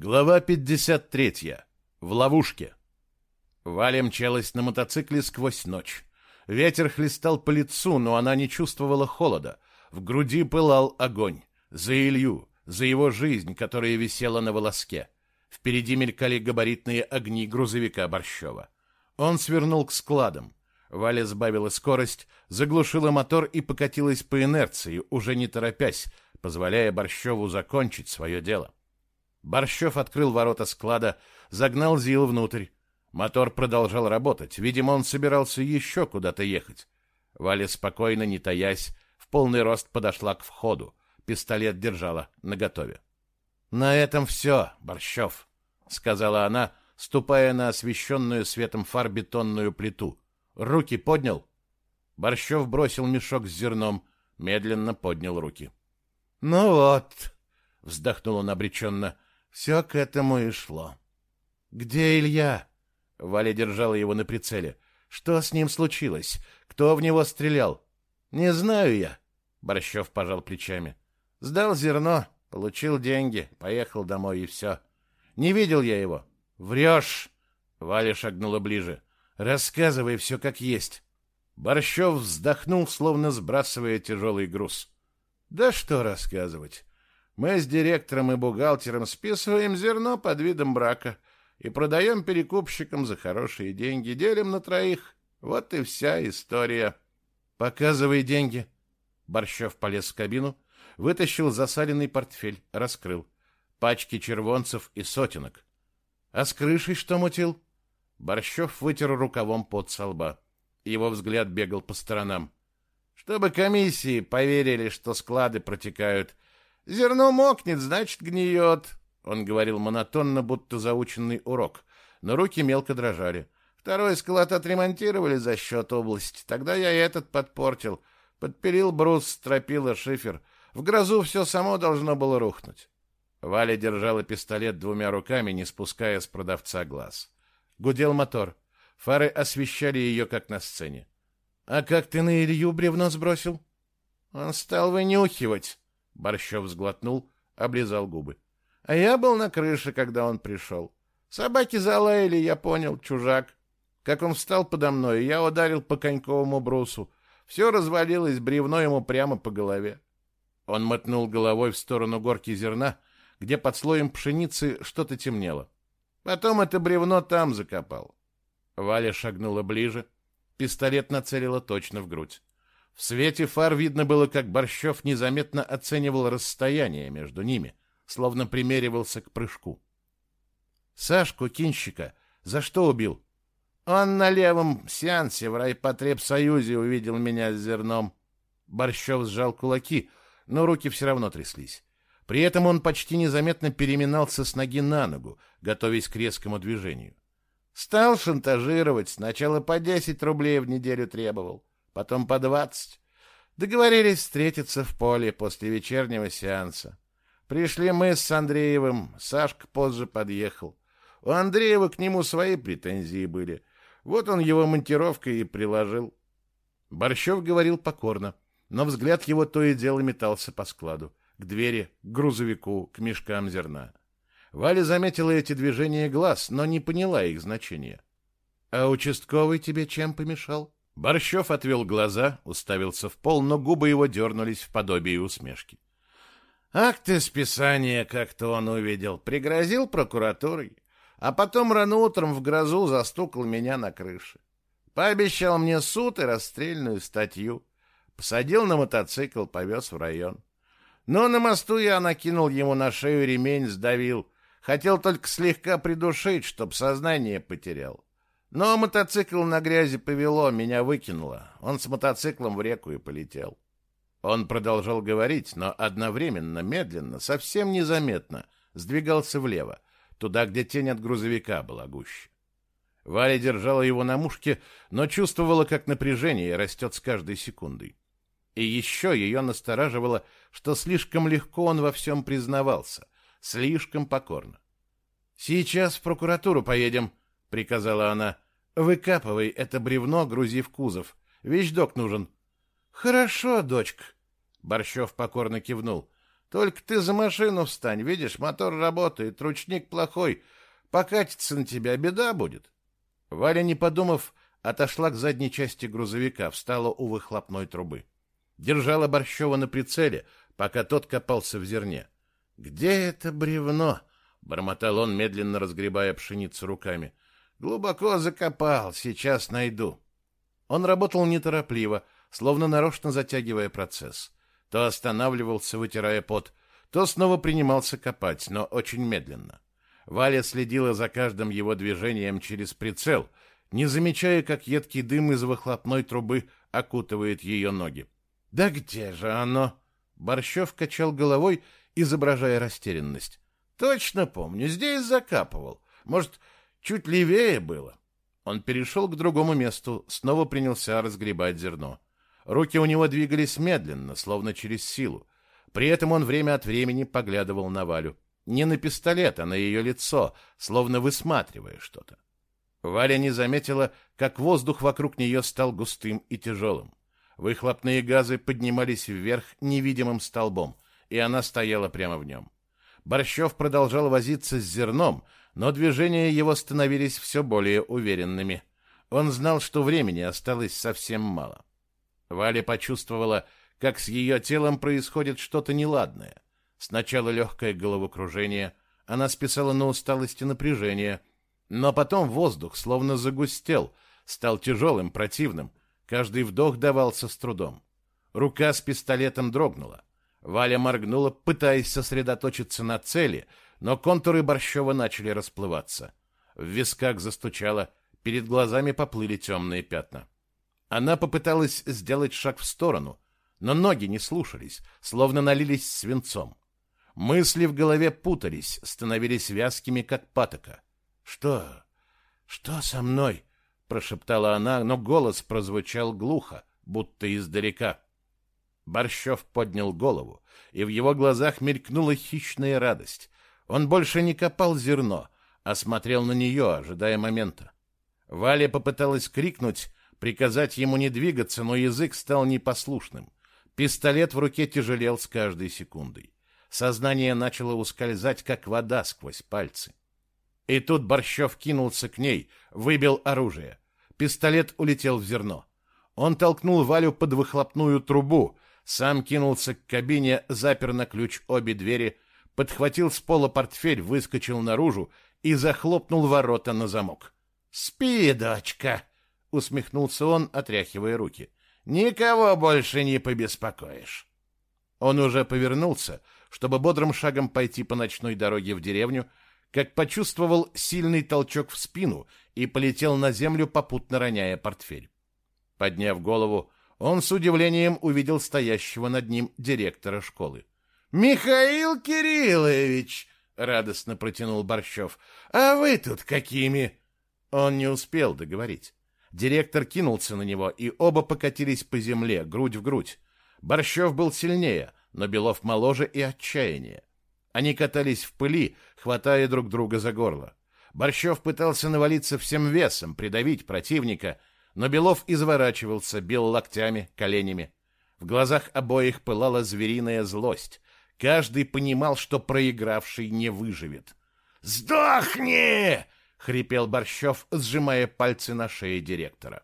Глава 53. В ловушке. Валя мчалась на мотоцикле сквозь ночь. Ветер хлестал по лицу, но она не чувствовала холода. В груди пылал огонь. За Илью, за его жизнь, которая висела на волоске. Впереди мелькали габаритные огни грузовика Борщева. Он свернул к складам. Валя сбавила скорость, заглушила мотор и покатилась по инерции, уже не торопясь, позволяя Борщеву закончить свое дело. Борщев открыл ворота склада, загнал Зил внутрь. Мотор продолжал работать. Видимо, он собирался еще куда-то ехать. Валя спокойно, не таясь, в полный рост подошла к входу. Пистолет держала наготове. «На этом все, Борщев», — сказала она, ступая на освещенную светом фар бетонную плиту. «Руки поднял?» Борщев бросил мешок с зерном, медленно поднял руки. «Ну вот», — вздохнул он обреченно, — все к этому и шло. «Где Илья?» Валя держала его на прицеле. «Что с ним случилось? Кто в него стрелял?» «Не знаю я», — Борщев пожал плечами. «Сдал зерно, получил деньги, поехал домой и все. Не видел я его». «Врешь!» — Валя шагнула ближе. «Рассказывай все как есть». Борщев вздохнул, словно сбрасывая тяжелый груз. «Да что рассказывать? Мы с директором и бухгалтером списываем зерно под видом брака и продаем перекупщикам за хорошие деньги, делим на троих. Вот и вся история. Показывай деньги. Борщев полез в кабину, вытащил засаленный портфель, раскрыл. Пачки червонцев и сотенок. А с крышей что мутил? Борщев вытер рукавом под со лба. Его взгляд бегал по сторонам. Чтобы комиссии поверили, что склады протекают Зерно мокнет, значит, гниет. Он говорил монотонно, будто заученный урок, но руки мелко дрожали. Второй склад отремонтировали за счет области. Тогда я этот подпортил. Подпилил брус, стропила шифер. В грозу все само должно было рухнуть. Валя держала пистолет двумя руками, не спуская с продавца глаз. Гудел мотор. Фары освещали ее, как на сцене. — А как ты на Илью бревно сбросил? Он стал вынюхивать. Борщев сглотнул, облизал губы. А я был на крыше, когда он пришел. Собаки залаяли, я понял, чужак. Как он встал подо мной, я ударил по коньковому брусу. Все развалилось, бревно ему прямо по голове. Он мотнул головой в сторону горки зерна, где под слоем пшеницы что-то темнело. Потом это бревно там закопал. Валя шагнула ближе, пистолет нацелила точно в грудь. В свете фар видно было, как Борщев незаметно оценивал расстояние между ними, словно примеривался к прыжку. Сашку Кинщика за что убил? Он на левом сеансе в райпотребсоюзе увидел меня с зерном. Борщев сжал кулаки, но руки все равно тряслись. При этом он почти незаметно переминался с ноги на ногу, готовясь к резкому движению. Стал шантажировать, сначала по 10 рублей в неделю требовал потом по двадцать. Договорились встретиться в поле после вечернего сеанса. Пришли мы с Андреевым, Сашка позже подъехал. У Андреева к нему свои претензии были. Вот он его монтировкой и приложил. Борщев говорил покорно, но взгляд его то и дело метался по складу, к двери, к грузовику, к мешкам зерна. Валя заметила эти движения глаз, но не поняла их значения. — А участковый тебе чем помешал? Борщев отвел глаза, уставился в пол, но губы его дернулись в подобие усмешки. Акты списания как-то он увидел, пригрозил прокуратурой, а потом рано утром в грозу застукал меня на крыше. Пообещал мне суд и расстрельную статью. Посадил на мотоцикл, повез в район. Но на мосту я накинул ему на шею ремень, сдавил. Хотел только слегка придушить, чтоб сознание потерял. Но мотоцикл на грязи повело, меня выкинуло. Он с мотоциклом в реку и полетел. Он продолжал говорить, но одновременно, медленно, совсем незаметно сдвигался влево, туда, где тень от грузовика была гуще. Валя держала его на мушке, но чувствовала, как напряжение растет с каждой секундой. И еще ее настораживало, что слишком легко он во всем признавался, слишком покорно. «Сейчас в прокуратуру поедем», — приказала она. «Выкапывай это бревно, грузи в кузов. Вещдок нужен». «Хорошо, дочка». Борщев покорно кивнул. Только ты за машину встань, видишь, мотор работает, ручник плохой. Покатится на тебя, беда будет. Валя, не подумав, отошла к задней части грузовика, встала у выхлопной трубы. Держала Борщева на прицеле, пока тот копался в зерне. «Где это бревно?» — бормотал он, медленно разгребая пшеницу руками. «Глубоко закопал, сейчас найду». Он работал неторопливо, словно нарочно затягивая процесс. То останавливался, вытирая пот, то снова принимался копать, но очень медленно. Валя следила за каждым его движением через прицел, не замечая, как едкий дым из выхлопной трубы окутывает ее ноги. «Да где же оно?» Борщев качал головой, изображая растерянность. «Точно помню, здесь закапывал. Может, чуть левее было?» Он перешел к другому месту, снова принялся разгребать зерно. Руки у него двигались медленно, словно через силу. При этом он время от времени поглядывал на Валю. Не на пистолет, а на ее лицо, словно высматривая что-то. Валя не заметила, как воздух вокруг нее стал густым и тяжелым. Выхлопные газы поднимались вверх невидимым столбом, и она стояла прямо в нем. Борщев продолжал возиться с зерном, но движения его становились все более уверенными. Он знал, что времени осталось совсем мало. Валя почувствовала, как с ее телом происходит что-то неладное. Сначала легкое головокружение, она списала на усталость и напряжение, но потом воздух словно загустел, стал тяжелым, противным, Каждый вдох давался с трудом. Рука с пистолетом дрогнула. Валя моргнула, пытаясь сосредоточиться на цели, но контуры Борщева начали расплываться. В висках застучало, перед глазами поплыли темные пятна. Она попыталась сделать шаг в сторону, но ноги не слушались, словно налились свинцом. Мысли в голове путались, становились вязкими, как патока. «Что? Что со мной?» прошептала она, но голос прозвучал глухо, будто издалека. Борщев поднял голову, и в его глазах мелькнула хищная радость. Он больше не копал зерно, а смотрел на нее, ожидая момента. Валя попыталась крикнуть, приказать ему не двигаться, но язык стал непослушным. Пистолет в руке тяжелел с каждой секундой. Сознание начало ускользать, как вода сквозь пальцы. И тут Борщев кинулся к ней, выбил оружие. Пистолет улетел в зерно. Он толкнул Валю под выхлопную трубу, сам кинулся к кабине, запер на ключ обе двери, подхватил с пола портфель, выскочил наружу и захлопнул ворота на замок. «Спи, дочка!» — усмехнулся он, отряхивая руки. «Никого больше не побеспокоишь». Он уже повернулся, чтобы бодрым шагом пойти по ночной дороге в деревню, как почувствовал сильный толчок в спину и полетел на землю, попутно роняя портфель. Подняв голову, он с удивлением увидел стоящего над ним директора школы. «Михаил Кириллович!» — радостно протянул Борщев. «А вы тут какими?» Он не успел договорить. Директор кинулся на него, и оба покатились по земле, грудь в грудь. Борщев был сильнее, но Белов моложе и отчаяние. Они катались в пыли, хватая друг друга за горло. Борщев пытался навалиться всем весом, придавить противника, но Белов изворачивался, бил локтями, коленями. В глазах обоих пылала звериная злость. Каждый понимал, что проигравший не выживет. «Сдохни!» — хрипел Борщев, сжимая пальцы на шее директора.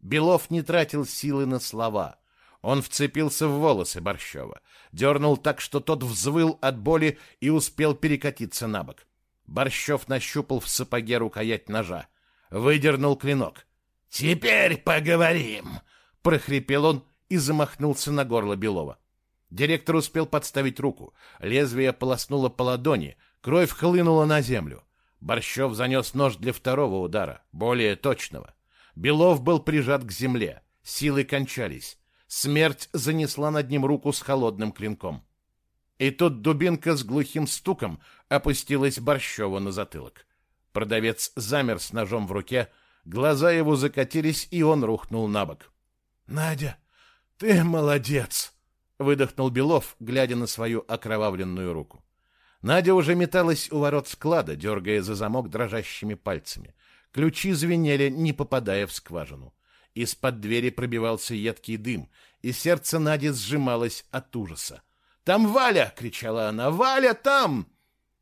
Белов не тратил силы на слова — он вцепился в волосы Борщева, дернул так, что тот взвыл от боли и успел перекатиться на бок. Борщев нащупал в сапоге рукоять ножа, выдернул клинок. «Теперь поговорим!» — прохрипел он и замахнулся на горло Белова. Директор успел подставить руку. Лезвие полоснуло по ладони, кровь хлынула на землю. Борщев занес нож для второго удара, более точного. Белов был прижат к земле, силы кончались. Смерть занесла над ним руку с холодным клинком. И тут дубинка с глухим стуком опустилась Борщеву на затылок. Продавец замер с ножом в руке, глаза его закатились, и он рухнул на бок. — Надя, ты молодец! — выдохнул Белов, глядя на свою окровавленную руку. Надя уже металась у ворот склада, дергая за замок дрожащими пальцами. Ключи звенели, не попадая в скважину. Из-под двери пробивался едкий дым, и сердце Нади сжималось от ужаса. Там Валя!» — кричала она. «Валя там!»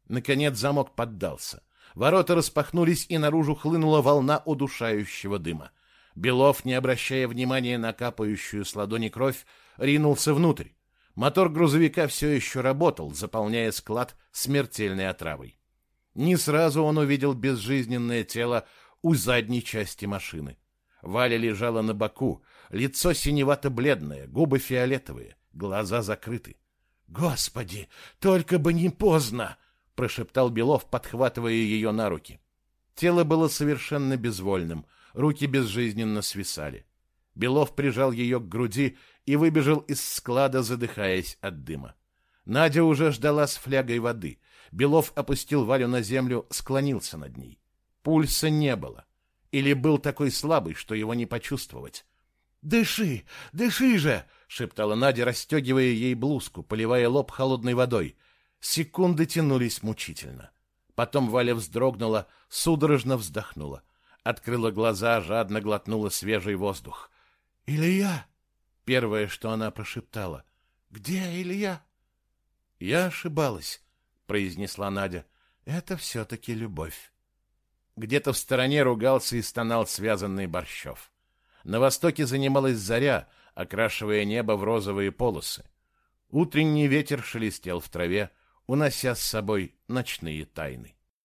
Наконец замок поддался. Ворота распахнулись, и наружу хлынула волна удушающего дыма. Белов, не обращая внимания на капающую с ладони кровь, ринулся внутрь. Мотор грузовика все еще работал, заполняя склад смертельной отравой. Не сразу он увидел безжизненное тело у задней части машины. Валя лежала на боку, лицо синевато-бледное, губы фиолетовые, глаза закрыты. «Господи, только бы не поздно!» — прошептал Белов, подхватывая ее на руки. Тело было совершенно безвольным, руки безжизненно свисали. Белов прижал ее к груди и выбежал из склада, задыхаясь от дыма. Надя уже ждала с флягой воды. Белов опустил Валю на землю, склонился над ней. Пульса не было. Или был такой слабый, что его не почувствовать. «Дыши! Дыши же!» — шептала Надя, расстегивая ей блузку, поливая лоб холодной водой. Секунды тянулись мучительно. Потом Валя вздрогнула, судорожно вздохнула. Открыла глаза, жадно глотнула свежий воздух. «Илья!» — первое, что она прошептала. «Где Илья?» «Я ошибалась», — произнесла Надя. «Это все-таки любовь». Где-то в стороне ругался и стонал связанный Борщев. На востоке занималась заря, окрашивая небо в розовые полосы. Утренний ветер шелестел в траве, унося с собой ночные тайны.